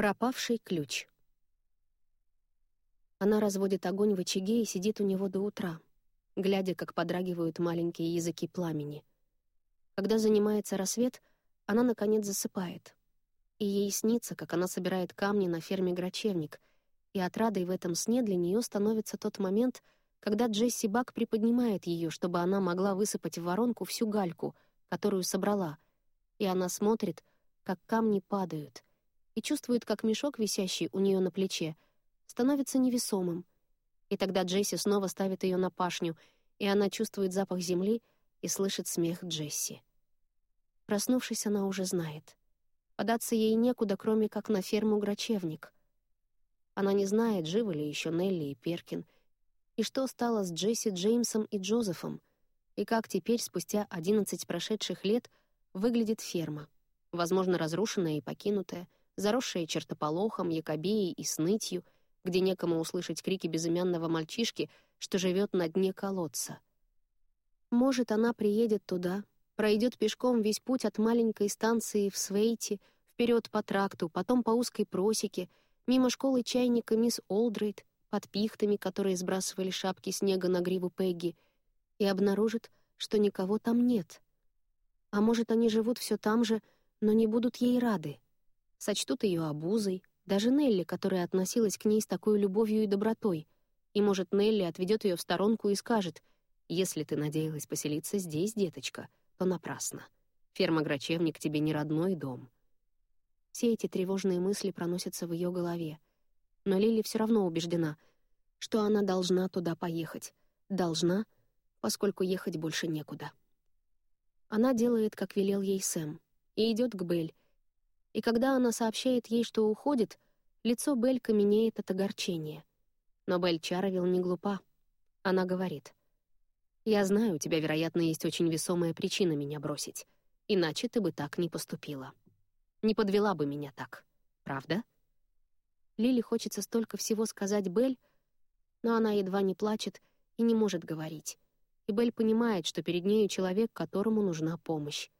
Пропавший ключ. Она разводит огонь в очаге и сидит у него до утра, глядя, как подрагивают маленькие языки пламени. Когда занимается рассвет, она, наконец, засыпает. И ей снится, как она собирает камни на ферме Грачевник, и отрадой в этом сне для нее становится тот момент, когда Джесси Бак приподнимает ее, чтобы она могла высыпать в воронку всю гальку, которую собрала, и она смотрит, как камни падают — и чувствует, как мешок, висящий у нее на плече, становится невесомым. И тогда Джесси снова ставит ее на пашню, и она чувствует запах земли и слышит смех Джесси. Проснувшись, она уже знает. Податься ей некуда, кроме как на ферму Грачевник. Она не знает, живы ли еще Нелли и Перкин, и что стало с Джесси, Джеймсом и Джозефом, и как теперь, спустя одиннадцать прошедших лет, выглядит ферма, возможно, разрушенная и покинутая — заросшие чертополохом, якобеей и снытью, где некому услышать крики безымянного мальчишки, что живет на дне колодца. Может, она приедет туда, пройдет пешком весь путь от маленькой станции в Свейте, вперед по тракту, потом по узкой просеке, мимо школы чайника мисс Олдрейд, под пихтами, которые сбрасывали шапки снега на гриву Пегги, и обнаружит, что никого там нет. А может, они живут все там же, но не будут ей рады сочтут ее обузой, даже Нелли, которая относилась к ней с такой любовью и добротой. И, может, Нелли отведет ее в сторонку и скажет, «Если ты надеялась поселиться здесь, деточка, то напрасно. Ферма Грачевник тебе не родной дом». Все эти тревожные мысли проносятся в ее голове. Но Лили все равно убеждена, что она должна туда поехать. Должна, поскольку ехать больше некуда. Она делает, как велел ей Сэм, и идет к Белль, и когда она сообщает ей, что уходит, лицо Белль каменеет от огорчения. Но Белль Чаровил не глупа. Она говорит, «Я знаю, у тебя, вероятно, есть очень весомая причина меня бросить, иначе ты бы так не поступила. Не подвела бы меня так, правда?» Лили хочется столько всего сказать Белль, но она едва не плачет и не может говорить. И Белль понимает, что перед нею человек, которому нужна помощь.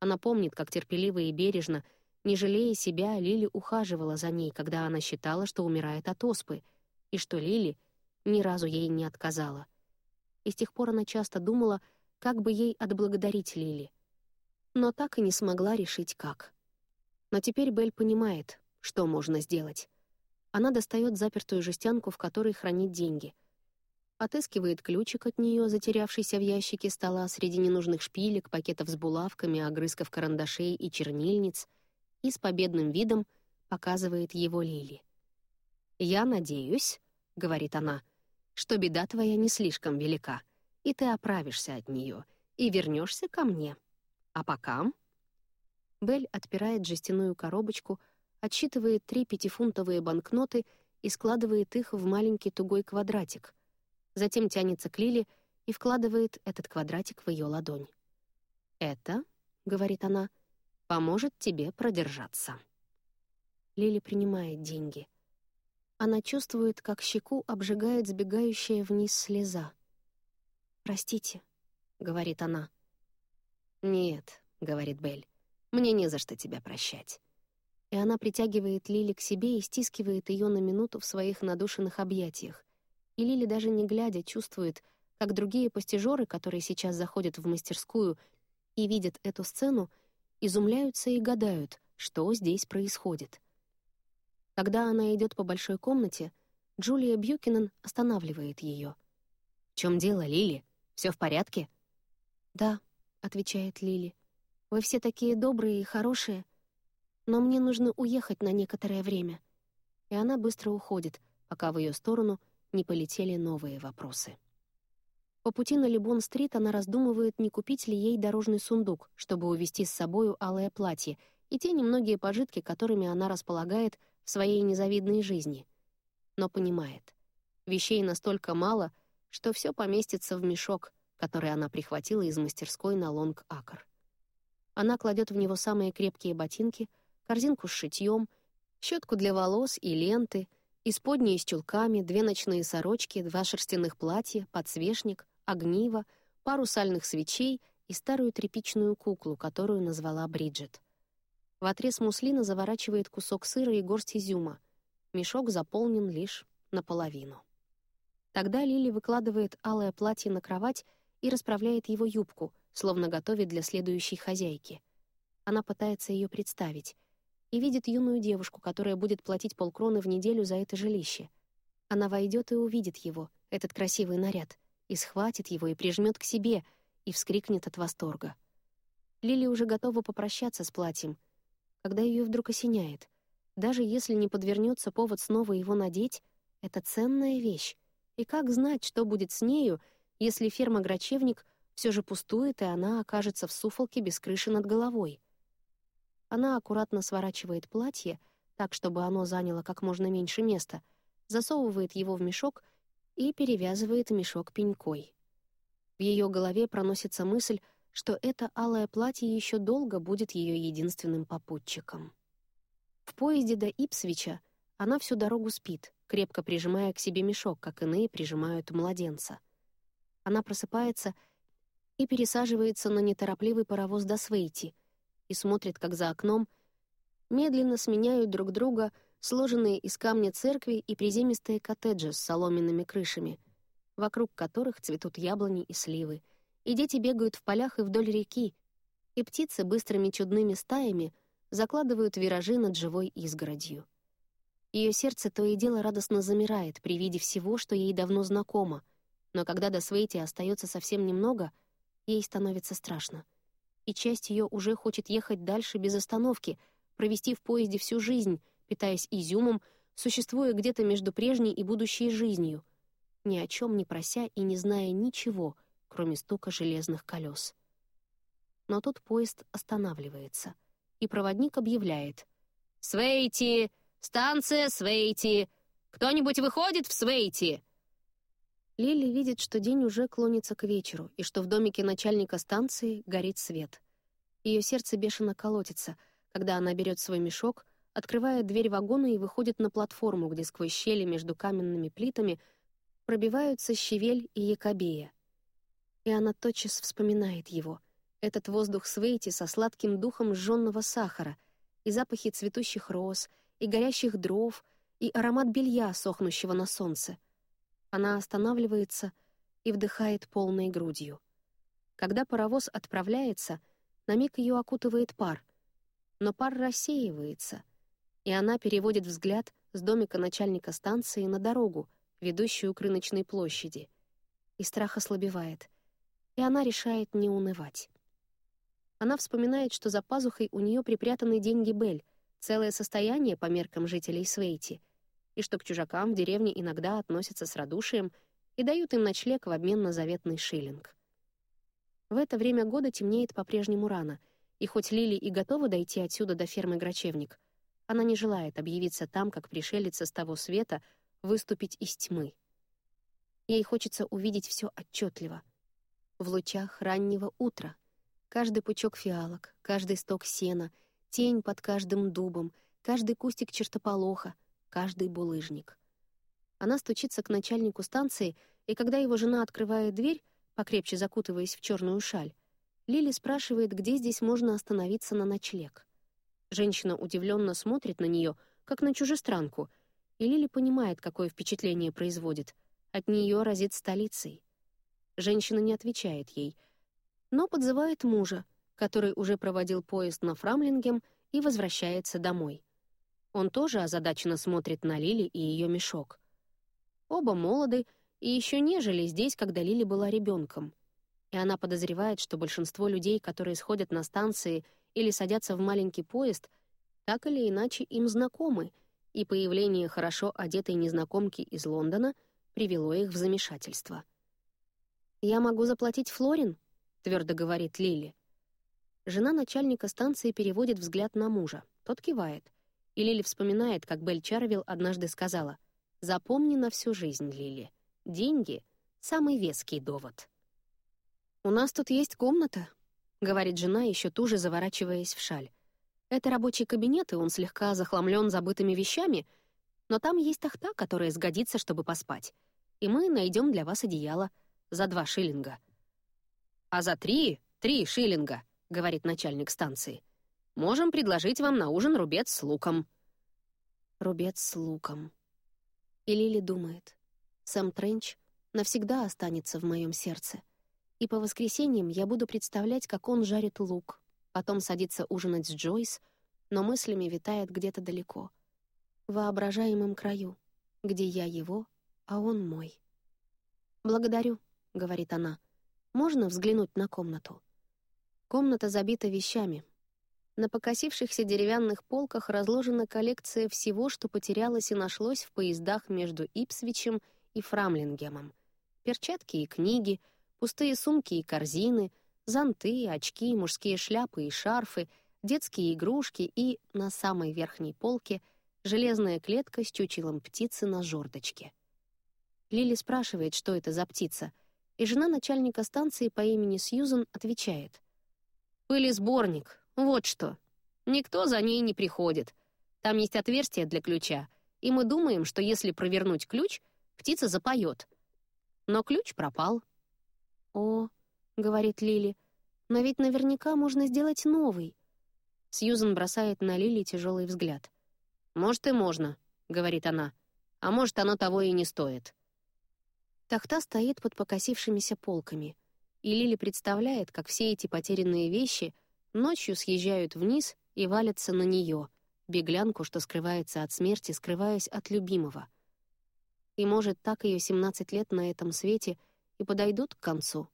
Она помнит, как терпеливо и бережно — не жалея себя, Лили ухаживала за ней, когда она считала, что умирает от оспы, и что Лили ни разу ей не отказала. И с тех пор она часто думала, как бы ей отблагодарить Лили. Но так и не смогла решить, как. Но теперь Белль понимает, что можно сделать. Она достает запертую жестянку, в которой хранит деньги. Отыскивает ключик от нее, затерявшийся в ящике стола среди ненужных шпилек, пакетов с булавками, огрызков карандашей и чернильниц — и с победным видом показывает его Лили. «Я надеюсь», — говорит она, — «что беда твоя не слишком велика, и ты оправишься от нее и вернешься ко мне. А пока...» Белль отпирает жестяную коробочку, отсчитывает три пятифунтовые банкноты и складывает их в маленький тугой квадратик. Затем тянется к Лили и вкладывает этот квадратик в ее ладонь. «Это», — говорит она, поможет тебе продержаться». Лили принимает деньги. Она чувствует, как щеку обжигает сбегающая вниз слеза. «Простите», — говорит она. «Нет», — говорит Белль, — «мне не за что тебя прощать». И она притягивает Лили к себе и стискивает ее на минуту в своих надушенных объятиях. И Лили даже не глядя чувствует, как другие постижеры, которые сейчас заходят в мастерскую и видят эту сцену, изумляются и гадают, что здесь происходит. Когда она идет по большой комнате, Джулия Бьюкинен останавливает ее. «В чем дело, Лили? Все в порядке?» «Да», — отвечает Лили. «Вы все такие добрые и хорошие, но мне нужно уехать на некоторое время». И она быстро уходит, пока в ее сторону не полетели новые вопросы. По пути на Либон-стрит она раздумывает, не купить ли ей дорожный сундук, чтобы увезти с собою алое платье и те немногие пожитки, которыми она располагает в своей незавидной жизни. Но понимает, вещей настолько мало, что все поместится в мешок, который она прихватила из мастерской на Лонг-Акр. Она кладет в него самые крепкие ботинки, корзинку с шитьем, щетку для волос и ленты, исподние с чулками, две ночные сорочки, два шерстяных платья, подсвечник, огниво, пару сальных свечей и старую тряпичную куклу, которую назвала Бриджит. В отрез муслина заворачивает кусок сыра и горсть изюма. Мешок заполнен лишь наполовину. Тогда Лили выкладывает алое платье на кровать и расправляет его юбку, словно готовит для следующей хозяйки. Она пытается ее представить и видит юную девушку, которая будет платить полкроны в неделю за это жилище. Она войдет и увидит его, этот красивый наряд, и схватит его и прижмет к себе, и вскрикнет от восторга. Лили уже готова попрощаться с платьем, когда ее вдруг осеняет. Даже если не подвернется повод снова его надеть, это ценная вещь. И как знать, что будет с нею, если ферма-грачевник все же пустует, и она окажется в суфолке без крыши над головой? Она аккуратно сворачивает платье, так, чтобы оно заняло как можно меньше места, засовывает его в мешок и перевязывает мешок пенькой. В ее голове проносится мысль, что это алое платье еще долго будет ее единственным попутчиком. В поезде до Ипсвича она всю дорогу спит, крепко прижимая к себе мешок, как иные прижимают младенца. Она просыпается и пересаживается на неторопливый паровоз до Свейти и смотрит, как за окном медленно сменяют друг друга сложенные из камня церкви и приземистые коттеджи с соломенными крышами, вокруг которых цветут яблони и сливы, и дети бегают в полях и вдоль реки, и птицы быстрыми чудными стаями закладывают виражи над живой изгородью. Ее сердце то и дело радостно замирает при виде всего, что ей давно знакомо, но когда до Свейти остается совсем немного, ей становится страшно. И часть ее уже хочет ехать дальше без остановки, провести в поезде всю жизнь, питаясь изюмом, существуя где-то между прежней и будущей жизнью, ни о чем не прося и не зная ничего, кроме стука железных колес. Но тут поезд останавливается, и проводник объявляет «Свейти! Станция Свейти! Кто-нибудь выходит в Свейти?» Лили видит, что день уже клонится к вечеру, и что в домике начальника станции горит свет. Ее сердце бешено колотится, когда она берет свой мешок, открывает дверь вагона и выходит на платформу, где сквозь щели между каменными плитами пробиваются щавель и якобея. И она тотчас вспоминает его, этот воздух Свейти со сладким духом сжённого сахара и запахи цветущих роз, и горящих дров, и аромат белья, сохнущего на солнце. Она останавливается и вдыхает полной грудью. Когда паровоз отправляется, на миг ее окутывает пар, но пар рассеивается, и она переводит взгляд с домика начальника станции на дорогу, ведущую к рыночной площади. И страх ослабевает, и она решает не унывать. Она вспоминает, что за пазухой у нее припрятаны деньги Бель — целое состояние по меркам жителей Свейти, и что к чужакам в деревне иногда относятся с радушием и дают им ночлег в обмен на заветный шиллинг. В это время года темнеет по-прежнему рано, и хоть Лили и готова дойти отсюда до фермы Грачевник, она не желает объявиться там, как пришелица с того света, выступить из тьмы. Ей хочется увидеть все отчетливо. В лучах раннего утра. Каждый пучок фиалок, каждый сток сена — тень под каждым дубом, каждый кустик чертополоха, каждый булыжник. Она стучится к начальнику станции, и когда его жена открывает дверь, покрепче закутываясь в черную шаль, Лили спрашивает, где здесь можно остановиться на ночлег. Женщина удивленно смотрит на нее, как на чужестранку, и Лили понимает, какое впечатление производит. От нее разит столицей. Женщина не отвечает ей, но подзывает мужа, который уже проводил поезд на Фрамлингем и возвращается домой. Он тоже озадаченно смотрит на Лили и ее мешок. Оба молоды и еще не жили здесь, когда Лили была ребенком. И она подозревает, что большинство людей, которые сходят на станции или садятся в маленький поезд, так или иначе им знакомы, и появление хорошо одетой незнакомки из Лондона привело их в замешательство. «Я могу заплатить Флорин», — твердо говорит Лили. Жена начальника станции переводит взгляд на мужа. Тот кивает. И Лили вспоминает, как Бель Чарвилл однажды сказала «Запомни на всю жизнь, Лили. Деньги — самый веский довод». «У нас тут есть комната», — говорит жена, еще туже заворачиваясь в шаль. «Это рабочий кабинет, и он слегка захламлен забытыми вещами, но там есть тахта, которая сгодится, чтобы поспать. И мы найдем для вас одеяло за два шиллинга». «А за три — три шиллинга», — говорит начальник станции. Можем предложить вам на ужин рубец с луком». Рубец с луком. И Лили думает, Сэм Тренч навсегда останется в моем сердце. И по воскресеньям я буду представлять, как он жарит лук, потом садится ужинать с Джойс, но мыслями витает где-то далеко, в воображаемом краю, где я его, а он мой. «Благодарю», — говорит она. «Можно взглянуть на комнату?» Комната забита вещами. На покосившихся деревянных полках разложена коллекция всего, что потерялось и нашлось в поездах между Ипсвичем и Фрамлингемом. Перчатки и книги, пустые сумки и корзины, зонты, очки, мужские шляпы и шарфы, детские игрушки и, на самой верхней полке, железная клетка с чучелом птицы на жердочке. Лили спрашивает, что это за птица, и жена начальника станции по имени Сьюзан отвечает — Пылесборник, вот что. Никто за ней не приходит. Там есть отверстие для ключа, и мы думаем, что если провернуть ключ, птица запоет. Но ключ пропал. «О», — говорит Лили, — «но ведь наверняка можно сделать новый». Сьюзен бросает на Лили тяжелый взгляд. «Может, и можно», — говорит она. «А может, оно того и не стоит». Тахта стоит под покосившимися полками — и Лили представляет, как все эти потерянные вещи ночью съезжают вниз и валятся на нее, беглянку, что скрывается от смерти, скрываясь от любимого. И, может, так ее 17 лет на этом свете и подойдут к концу.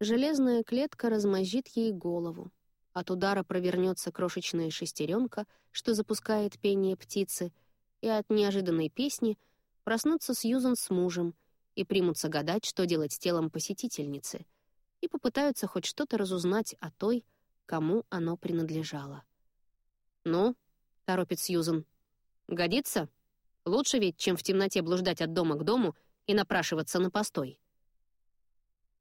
Железная клетка размозжит ей голову. От удара провернется крошечная шестеренка, что запускает пение птицы, и от неожиданной песни проснутся Сьюзан с мужем — и примутся гадать, что делать с телом посетительницы, и попытаются хоть что-то разузнать о той, кому оно принадлежало. «Ну?» — торопит Сьюзен. «Годится? Лучше ведь, чем в темноте блуждать от дома к дому и напрашиваться на постой».